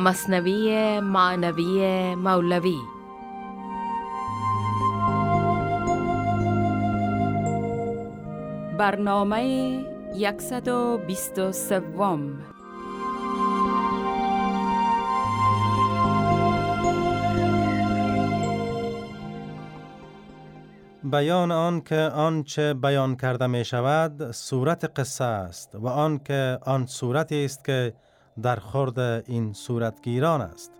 مصنوی معنوی مولوی. برنامه 123 بیان آن که آنچه بیان کرده می شود صورت قصه است و آن که آن صورتی است که در خورد این صورتگیران است.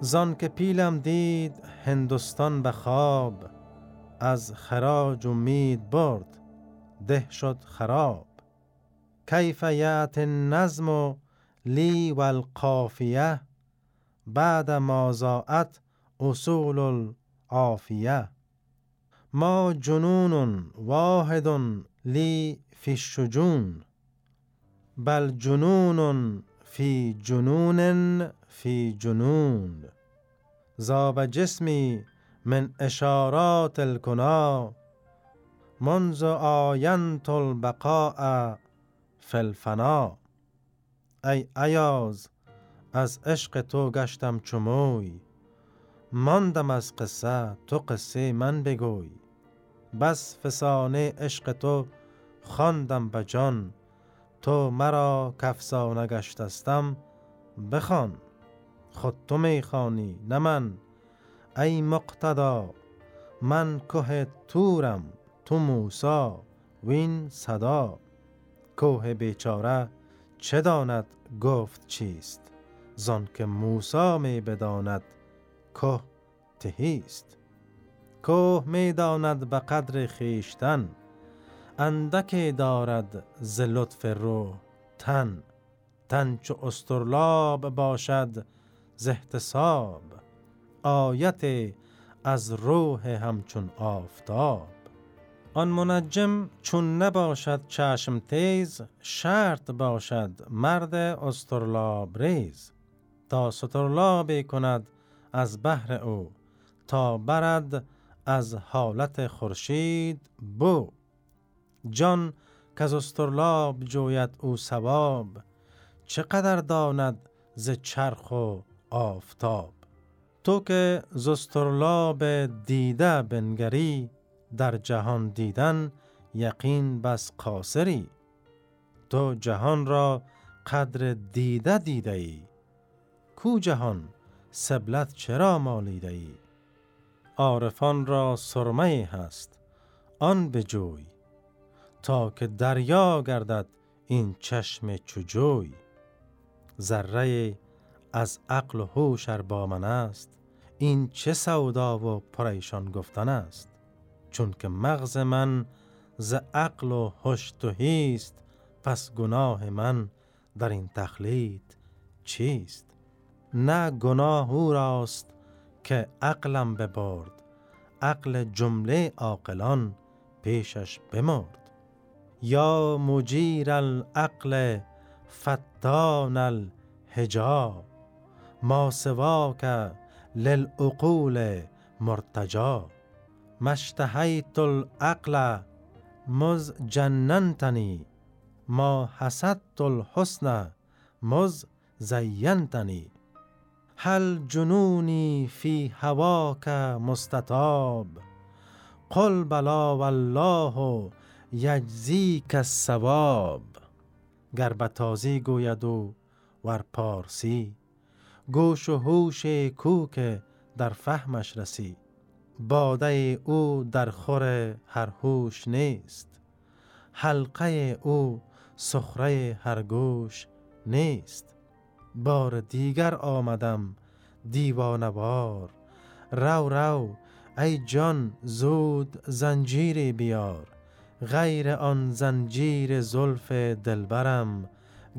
زان که پیلم دید هندوستان به خواب از خراج امید برد ده شد خراب. کیف یعت النظم لی و القافیه بعد ما زاعت اصول العافیه. ما جنون واحد لی فی الشجون بل جنون فی جنون فی جنون. زاب جسمی من اشارات الکنا منذ آینت البقاء فی الفنا. ای ایاز از عشق تو گشتم چموی ماندم از قصه تو قصه من بگوی. بس فسانه عشق تو خواندم به جان. تو مرا کفسانه گشتستم بخوان. خود تو می‌خوانی نه من. ای مقتدا من که تورم تو موسا وین صدا. کوه بیچاره چه داند؟ گفت چیست؟ زان که موسا می بداند که تهیست. کوه می داند به قدر خیشتن اندک دارد ز لطف روح تن. تن چو استرلاب باشد ز احتساب آیت از روح همچون آفتاب. آن منجم چون نباشد چشم تیز شرط باشد مرد استرلاب ریز. تا سترلابی کند از بحر او تا برد از حالت خورشید بو. جان که از استرلاب جوید او سواب چقدر داند ز چرخ و آفتاب. تو که زسترلاب دیده بنگری در جهان دیدن یقین بس قاصری. تو جهان را قدر دیده دیده ای کو جهان سبلت چرا مالیده ای عارفان را سرمه هست آن بجوی تا که دریا گردد این چشم چجوی ذره از عقل و هوش با من است این چه سودا و پریشان گفتن است. چون که مغز من ز عقل و هوش توهیست پس گناه من در این تخلید چیست؟ نه گناه او راست که عقلم ببرد عقل جمله عاقلان پیشش بمرد. یا مجیر العقل فتان الحجا ما سواک للعقول مرتجا مشتهیت العقل مز جننتنی ما حسدت الحسن مز زینتنی هل جنونی فی هواک مستطاب؟ قل بلا والله یجزیک الثواب. گر به تازی گوید و ور پارسی گوش و هوش کو که در فهمش رسی. باده او در خور هر هوش نیست حلقه او سخره هر گوش نیست. بار دیگر آمدم دیوانوار رو رو ای جان زود زنجیری بیار. غیر آن زنجیر زلف دلبرم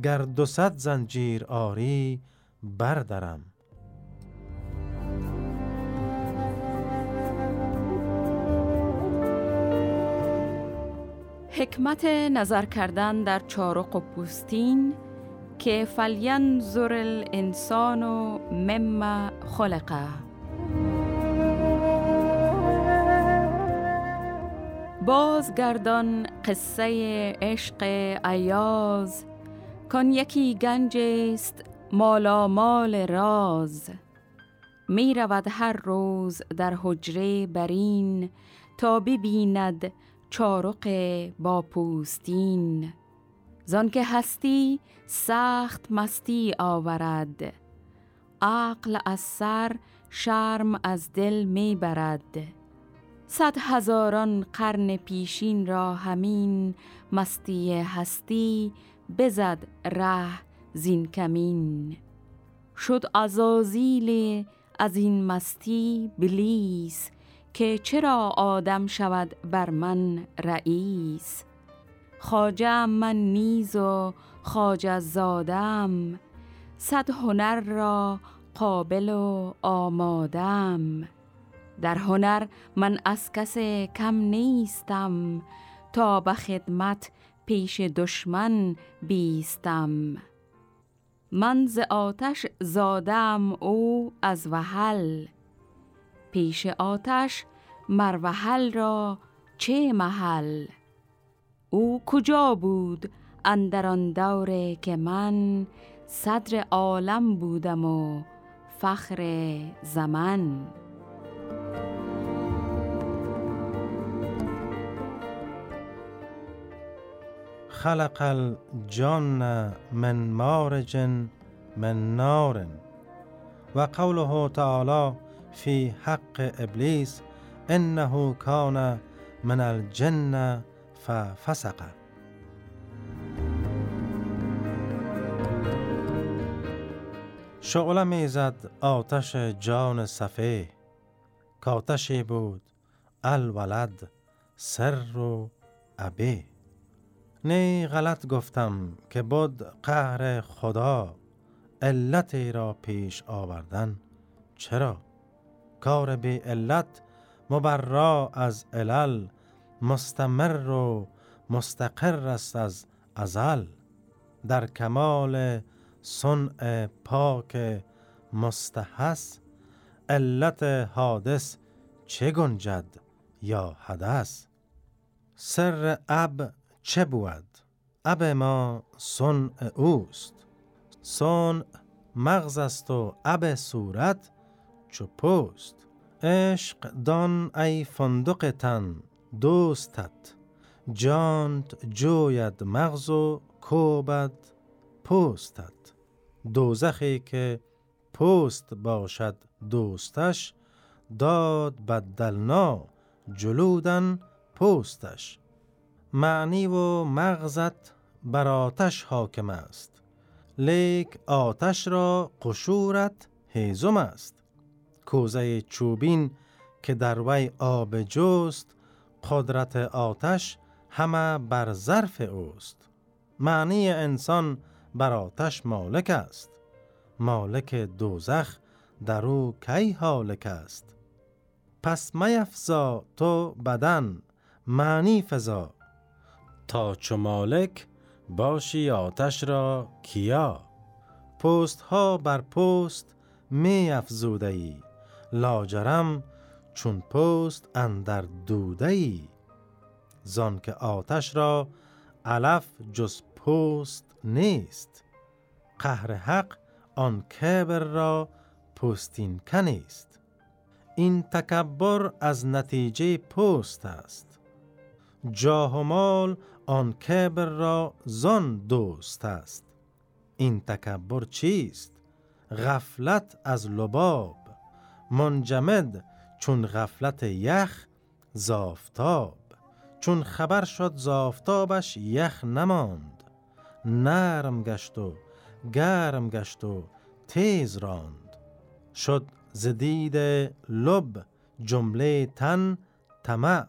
گر دو صد زنجیر آری بردرم. حکمت نظر کردن در چارق و پوستین که زر الانسان مما خلقه بازگردان قصه عشق ایاز کن یکی گنج است مالا مال راز می رود هر روز در حجره برین تا ببیند چارق با پوستین زان که هستی سخت مستی آورد. عقل از سر شرم از دل می برد. صد هزاران قرن پیشین را همین مستی هستی بزد ره زین کمین. شد ازازیل از این مستی بلیس که چرا آدم شود بر من رئیس؟ خاجم من نیز و خاجه زادم صد هنر را قابل و آمادم در هنر من از کس کم نیستم تا به خدمت پیش دشمن بیستم. من ز آتش زادم او از وحل. پیش آتش مر وحل را چه محل؟ او کجا بود اندر آن دوره که من صدر عالم بودم و فخر زمن؟ خلق الجن من مارج من نار و قوله تعالی في حق ابلیس انه کان من الجن ففسق شعله می‌زد آتش جان صفه کاتشی بود الولد سر و ابه نی غلط گفتم که بود قهر خدا علتی را پیش آوردن چرا؟ کار بی علت مبرا از علل مستمر و مستقر است از ازل. در کمال صنع پاک مستحس علت حادث چه گنجد یا حدث؟ سر اب چه بود؟ اب ما صنع اوست. صنع مغز است و اب صورت چو پوست. عشق دان ای فندق تن. دوستت. جانت جوید مغز و کوبد پوستت. دوزخی که پوست باشد دوستش داد بدلنا جلودن پوستش. معنی و مغزت بر آتش حاکم است. لیک آتش را قشورت هیزم است. کوزه چوبین که در وی آب جوست قدرت آتش همه بر ظرف اوست. معنی انسان بر آتش مالک است. مالک دوزخ در او کی حالک است؟ پس میفزا تو بدن معنی فضا تا چو مالک باشی آتش را کیا؟ پست ها بر پست می افزوده ای لاجرم چون پست اندر دوده ای زان که آتش را علف جز پست نیست. قهر حق آن کبر را پستین کنیست این تکبر از نتیجه پست است. جاه و مال آن کبر را زان دوست است. این تکبر چیست؟ غفلت از لباب. منجمد چون غفلت یخ زافتاب چون خبر شد زافتابش یخ نماند. نرم گشت و گرم گشت و تیز راند. شد زدید لب جمله تن طمع.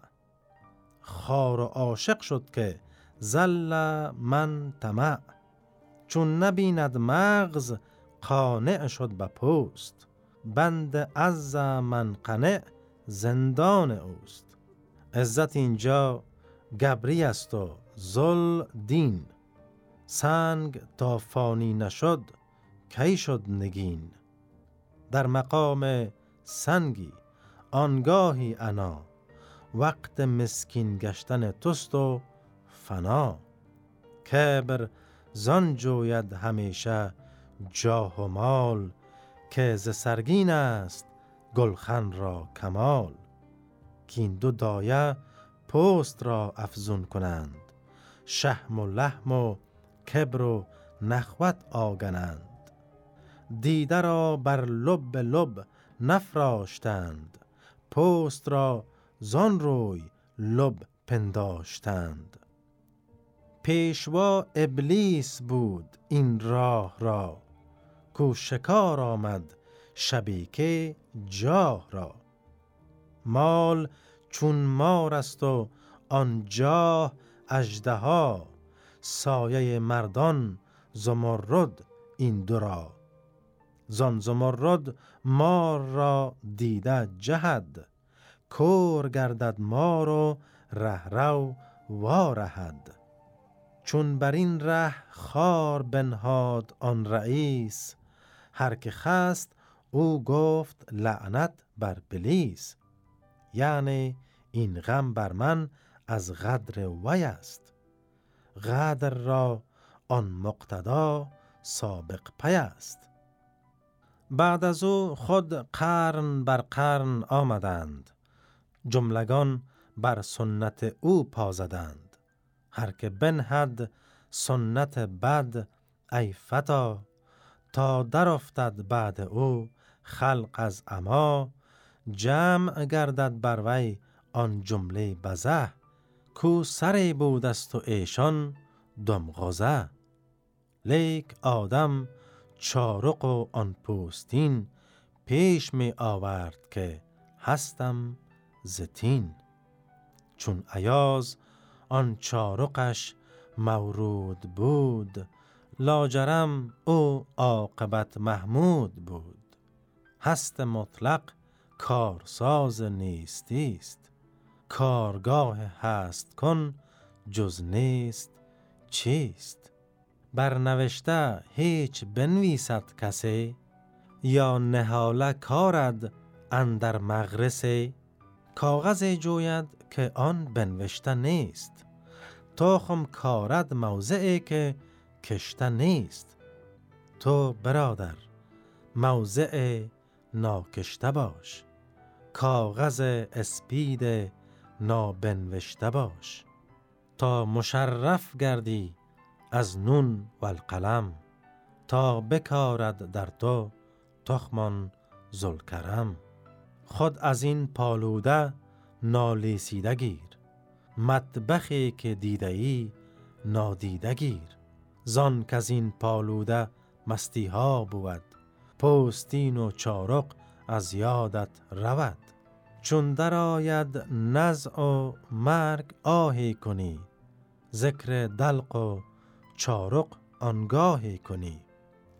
خار و عاشق شد که زل من طمع. چون نبیند مغز قانع شد به پوست بند از من قنع زندان اوست. عزت اینجا گبری است و زل دین سنگ تا فانی نشد کی شد نگین؟ در مقام سنگی آنگاهی انا. وقت مسکین گشتن توست و فنا. کبر زان جوید همیشه جاه و مال که ز سرگین است گلخن را کمال. که این دو دایه پست را افزون کنند شهم و لحم و کبر و نخوت آگنند. دیده را بر لب لب نفراشتند پست را زان روی لب پنداشتند. پیشوا ابلیس بود این راه را کو شکار آمد شبیکه جاه را. مال چون مار است و آن جاه اژدها سایه مردان زمرد این دو را. زان زمرد مار را دیده جهد کور گردد مار و رهرو وارهد. چون بر این ره خار بنهاد آن رئیس هر که خست او گفت لعنت بر بلیس. یعنی این غم بر من از غدر وی است. غدر را آن مقتدا سابق پی است. بعد از او خود قرن بر قرن آمدند. جملگان بر سنت او پازدند. هر که بنهد سنت بد ای فتا تا در افتد بعد او خلق از اما جمع گردد بر وی آن جمله بزه کو سری بود است و ایشان دمغزه لیک آدم چارق و آن پوستین پیش می آورد که هستم زتین. چون ایاز آن چارقش مورود بود لاجرم او عاقبت محمود بود. هست مطلق کارساز نیستی است. کارگاه هست کن جز نیست چیست؟ برنوشته هیچ بنویسد کسی یا نهاله کارد اندر مغرسه کاغذ جوید که آن بنوشته نیست. تخم کارد موضعی که کشته نیست. تو برادر موضع ناکشته باش. کاغذ اسپید نابنوشته باش. تا مشرف گردی از نون و القلم تا بکارد در تو تخمان زلکرم خود از این پالوده نالیسیده گیر. مطبخی که دیده ای نادیده گیر. زان که از این پالوده مستی ها بود. پوستین و چارق از یادت رود. چون درآید نزع و مرگ آهی کنی ذکر دلق و چارق آنگاهی کنی.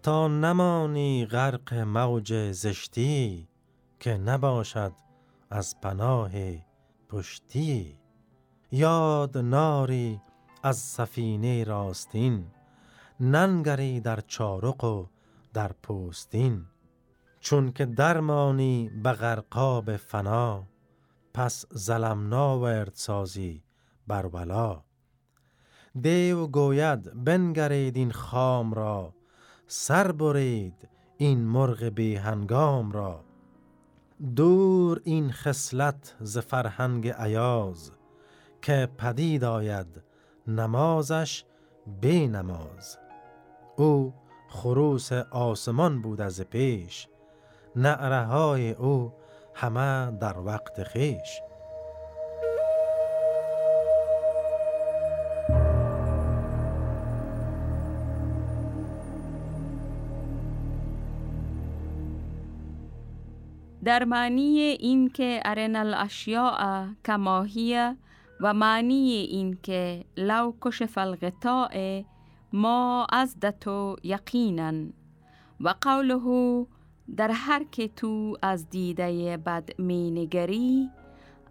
تا نمانی غرق موج زشتی که نباشد از پناه پشتی. یاد ناری از سفینه راستین ننگری در چارق و در پوستین. چون که درمانی به غرقاب فنا پس ظلم ناورد سازی بر ولا. دیو گوید بنگرید این خام را سر برید این مرغ بی هنگام را. دور این خصلت ز فرهنگ عیاز که پدید آید نمازش بی نماز. او خروس آسمان بود از پیش. نعره های او همه در وقت خیش. در معنی این که ارن الاشیاء کماهیه و معنی این که لو کشف الغطاء ما از دتو یقینا و قوله در هر که تو از دیده بد می نگری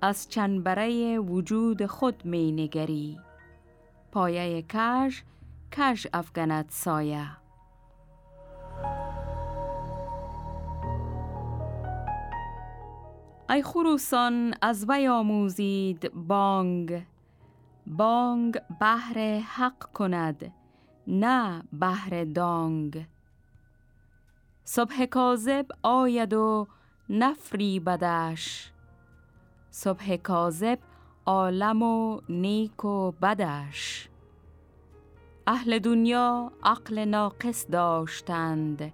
از چنبره وجود خود می نگری. پایه کج کج افغانت سایه. ای خروسان از وی آموزید بانگ. بانگ بهر حق کند. نه بهر دانگ. صبح کاذب آید و نفری بدش. صبح کاذب عالم و نیک و بدش. اهل دنیا عقل ناقص داشتند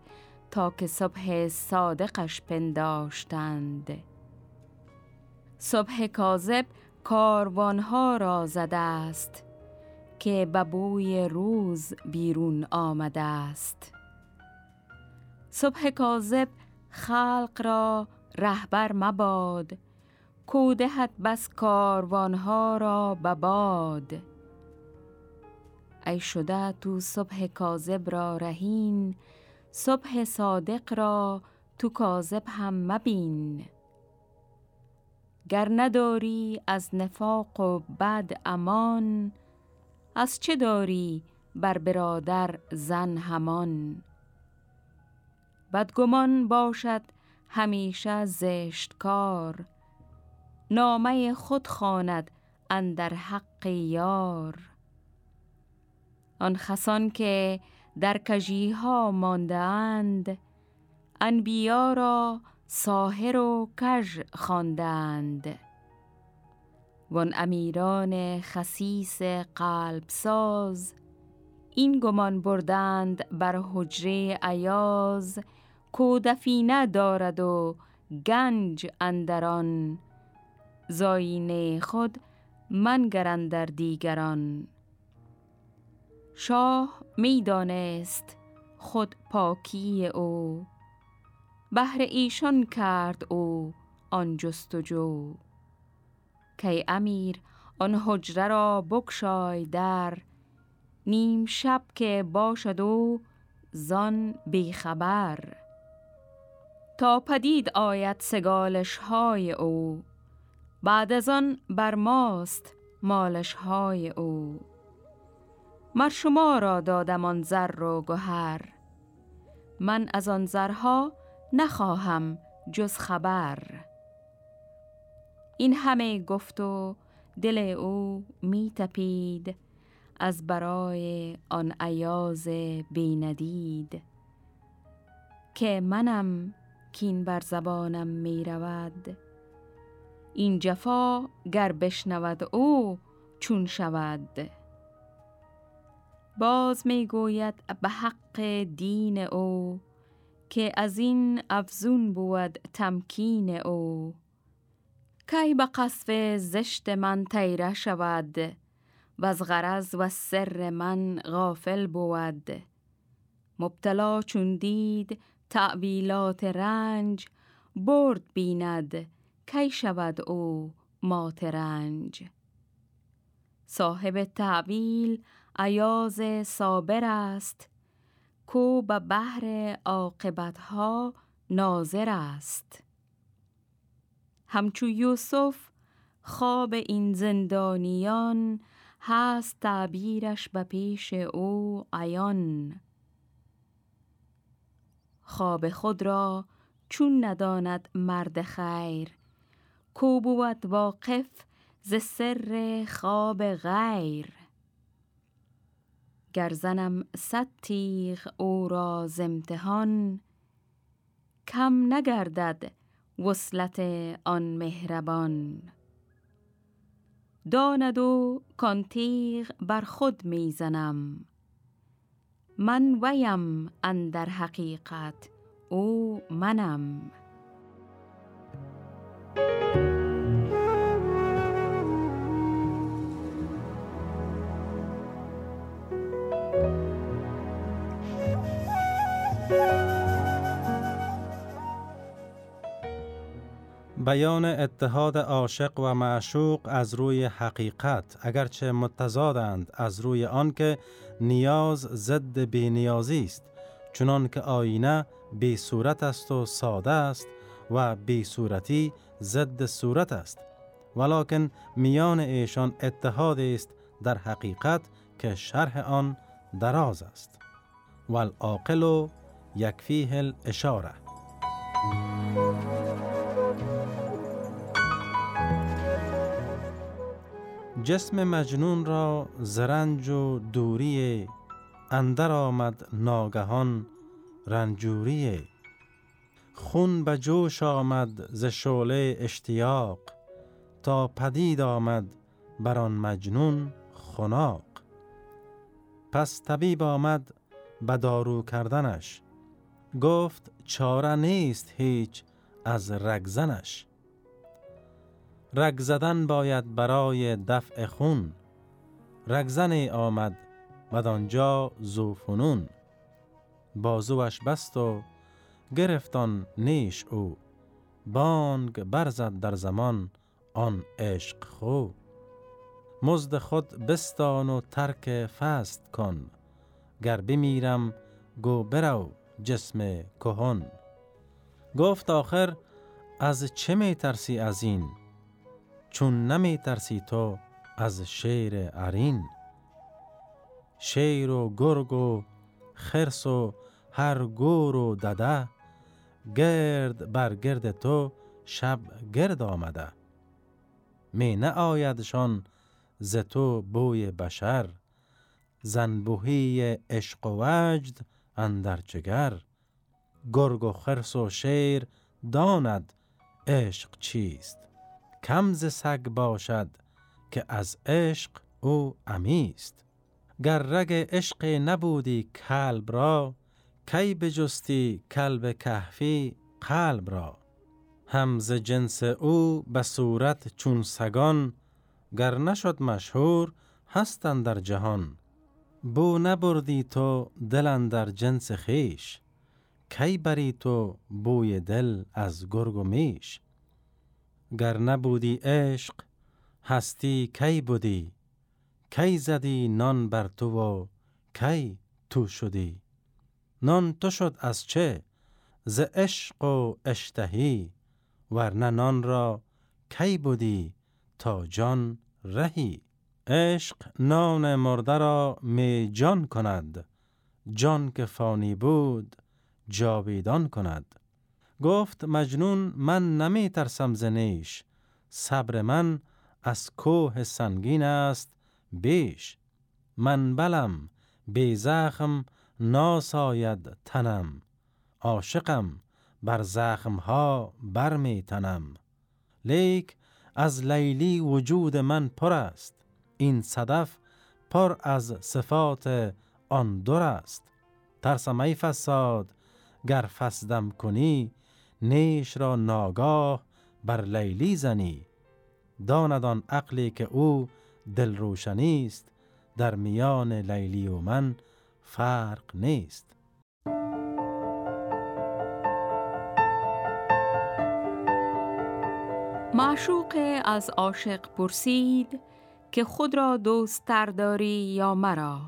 تا که صبح صادقش پنداشتند. صبح کاذب کاروانها را زده است. که ببوی روز بیرون آمده است. صبح کاذب خلق را رهبر مباد کودهت بس کاروانها را بباد. ای شده تو صبح کاذب را رهین صبح صادق را تو کاذب هم مبین. گر نداری از نفاق و بد امان از چه داری بر برادر زن همان؟ بدگمان باشد همیشه زشت کار نامه خود خواند اندر حق یار. آن خسان که در کجی ها مانده اند انبیا را ساهر و کژ خواندند وان امیران خسیس قلب ساز این گمان بردند بر حجره ایاز کودفینه دارد و گنج اندران زاینه خود منگرند در دیگران. شاه می‌دانست خود پاکی او. بهر ایشان کرد او آن جستجو. کی امیر آن حجره را بکشای در. نیم شب که باشد او زان بیخبر تا پدید آید سگالش های او بعد از آن بر ماست مالش های او. مر شما را دادم آن زر و گهر. من از آن زرها نخواهم جز خبر. این همه گفت و دل او می تپید از برای آن عیاز بیندید. که منم کین بر زبانم می رود این جفا گر بشنود او چون شود. باز می گوید به حق دین او که از این افزون بود تمکین او. کی به قصف زشت من تیره شود و از غرض و سر من غافل بود. مبتلا چون دید تعویلات رنج برد بیند کی شود او مات رنج. صاحب تعویل عیاز صابر است کو به بحر عاقبتها ناظر است. همچو یوسف خواب این زندانیان هست تعبیرش به پیش او عیان. خواب خود را چون نداند مرد خیر کو بود واقف ز سر خواب غیر. گر زنم صد تیغ او را ز امتحان کم نگردد وصلت آن مهربان. داند و کان تیغ بر خود می‌زنم من ویم اندر حقیقت او منم. بیان اتحاد عاشق و معشوق از روی حقیقت اگرچه متضادند از روی آنکه نیاز ضد بینیازی است چنان که آینه بی صورت است و ساده است و بی صورتی ضد صورت است. ولکن میان ایشان اتحاد است در حقیقت که شرح آن دراز است. والعاقل یکفیه الاشاره. جسم مجنون را زرنج و دوری اندر آمد ناگهان رنجوری. خون به جوش آمد ز شعله اشتیاق تا پدید آمد بر آن مجنون خناق. پس طبیب آمد به دارو کردنش گفت چاره نیست هیچ از رگزنش. رگ زدن باید برای دفع خون. رگزن آمد بدانجا زوفنون بازوش بست و گرفتان نیش او. بانگ برزد در زمان آن عشق خو. مزد خود بستان و ترک فست کن. گر بمیرم گو برو جسم کهن. گفت آخر از چه می ترسی از این؟ چون نمی ترسی تو از شیر ارین. شیر و گرگ و خرس و هر گور و دده گرد بر گرد تو شب گرد آمده. می نه آیدشان ز تو بوی بشر زنبوهی عشق و وجد اندر جگر. گرگ و خرس و شیر داند عشق چیست؟ کم ز سگ باشد که از عشق او امیست گر رگ عشق نبودی کلب را کی بجستی کلب کهفی قلب را؟ هم ز جنس او به صورت چون سگان گر نشد مشهور هستن در جهان. بو نبردی تو دل در جنس خیش کی بری تو بوی دل از گرگ و میش؟ گر نبودی عشق هستی کی بودی؟ کی زدی نان بر تو و کی تو شدی؟ نان تو شد از چه؟ ز عشق و اشتهی ورنه نان را کی بودی تا جان رهی؟ عشق نان مرده را می جان کند جان که فانی بود جاویدان کند. گفت مجنون من نمی ترسم زنیش صبر من از کوه سنگین است بیش. من بلم بی زخم ناساید تنم عاشقم بر زخم ها بر می تنم لیک از لیلی وجود من پر است این صدف پر از صفات آن دور است. ترسم ای فساد گر فسدم کنی نیش را ناگاه بر لیلی زنی. داندان عقلی که او دل روشنی است. در میان لیلی و من فرق نیست. معشوق از عاشق پرسید که خود را دوست تر داری یا مرا؟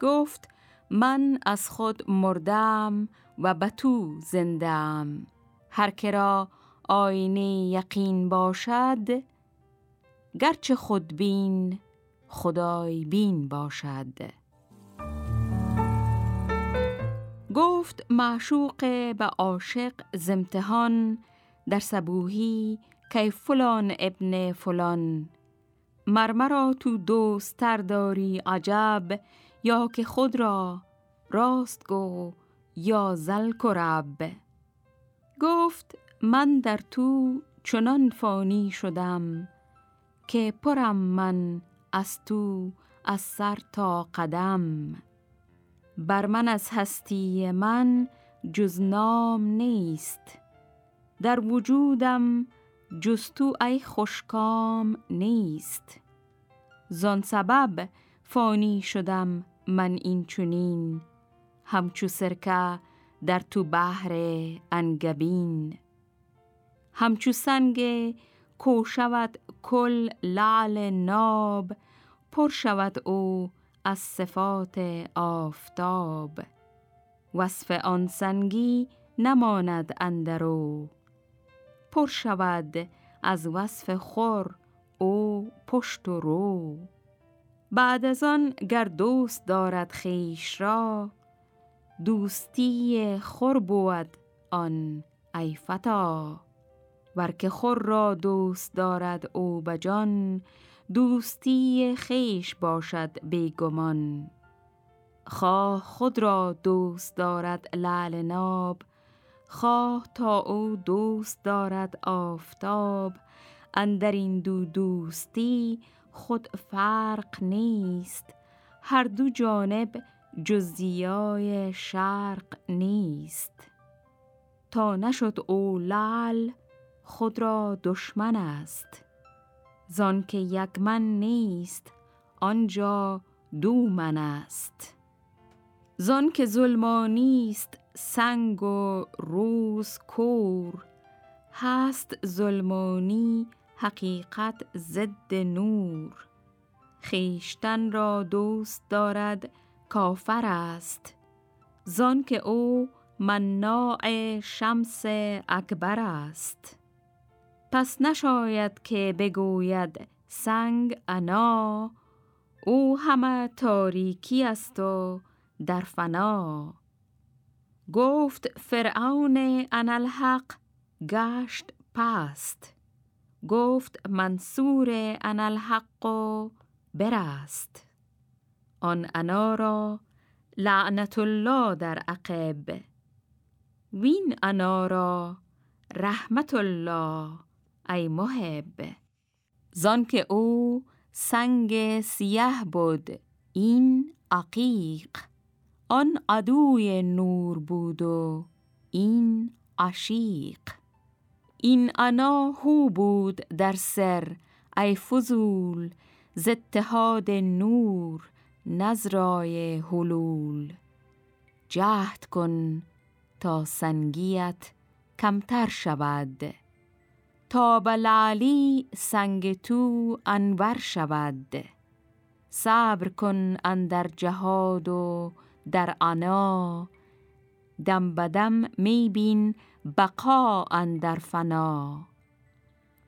گفت من از خود مردم و به تو زندم هر کرا آینه یقین باشد گرچه خود بین خدای بین باشد. گفت معشوق به عاشق زمتحان در سبوهی که فلان ابن فلان. مرمرا تو دوستر داری عجب یا که خود را راست گو یا زل کرب. گفت من در تو چنان فانی شدم که پرم من از تو از سر تا قدم. بر من از هستی من جز نام نیست. در وجودم جز تو ای خوشکام نیست. زان سبب فانی شدم من این چونین همچو سرکه در تو بحر انگبین. همچو سنگ کو شود کل لعل ناب پر شود او از صفات آفتاب. وصف آن سنگی نماند اندرو پر شود از وصف خور او پشت و رو. بعد از آن گر دوست دارد خیش را دوستی خور بود آن ای فتا. ور که خور را دوست دارد او بجان دوستی خیش باشد بیگمان خواه خود را دوست دارد لعل ناب خواه تا او دوست دارد آفتاب. اندر این دو دوستی خود فرق نیست هر دو جانب جزیای شرق نیست. تا نشد او لعل خود را دشمن است. زان که یک من نیست آنجا دو من است. زان که ظلمانی است سنگ و روز کور. هست ظلمانی حقیقت ضد نور. خیشتن را دوست دارد کافر است. زان که او مناع شمس اکبر است. پس نشاید که بگوید سنگ انا او همه تاریکی است و در فنا. گفت فرعون انالحق گشت پست. گفت منصور انالحق برست. آن انا را لعنت الله در عقب. وین انا را رحمت الله ای محب. زان که او سنگ سیه بود این عقیق. آن عدوی نور بود و این عشیق. این انا هو بود در سر ای فضول ز اتحاد نور. نظرای حلول. جهد کن تا سنگیت کمتر شود. تا بلالی سنگ تو انور شود. صبر کن اندر جهاد و در انا. دم بدم می بین بقا اندر فنا.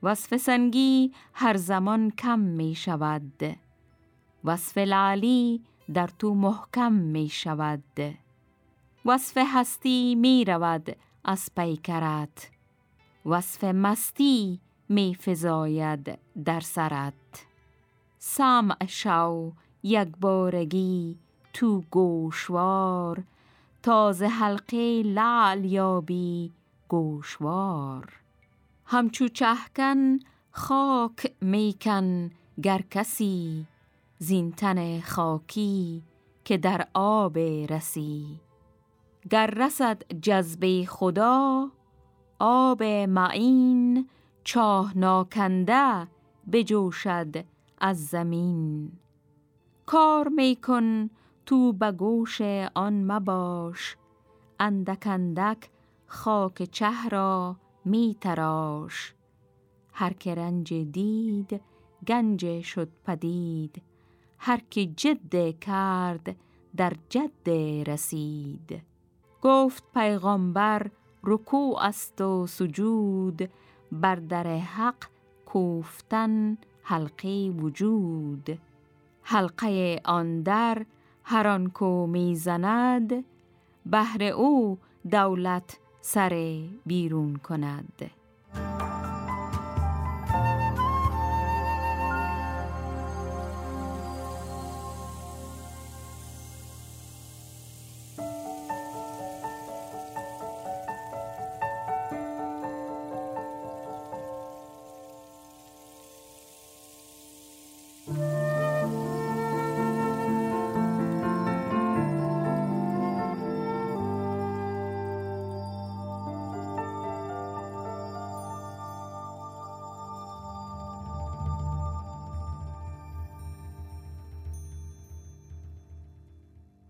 وصف سنگی هر زمان کم می شود. وصف لالی در تو محکم می شود. وصف هستی می رود از پیکرت. وصف مستی می فزاید در سرت. سمع شو یک بارگی تو گوشوار. تازه حلقه لعل یابی گوشوار. همچو چهکن خاک میکن گر کسی زینتن خاکی که در آب رسی. گر رسد جذبه خدا آب معین چاه ناکنده بجوشد از زمین. کار میکن تو به گوش آن مباش اندک اندک خاک چه را می تراش هر که رنج دید گنج شد پدید. هر که جد کرد در جد رسید. گفت پیغامبر رکوع است و سجود بر در حق کوفتن حلقه وجود. حلقه آن در هر آن کو می‌زند بهر او دولت سر بیرون کند.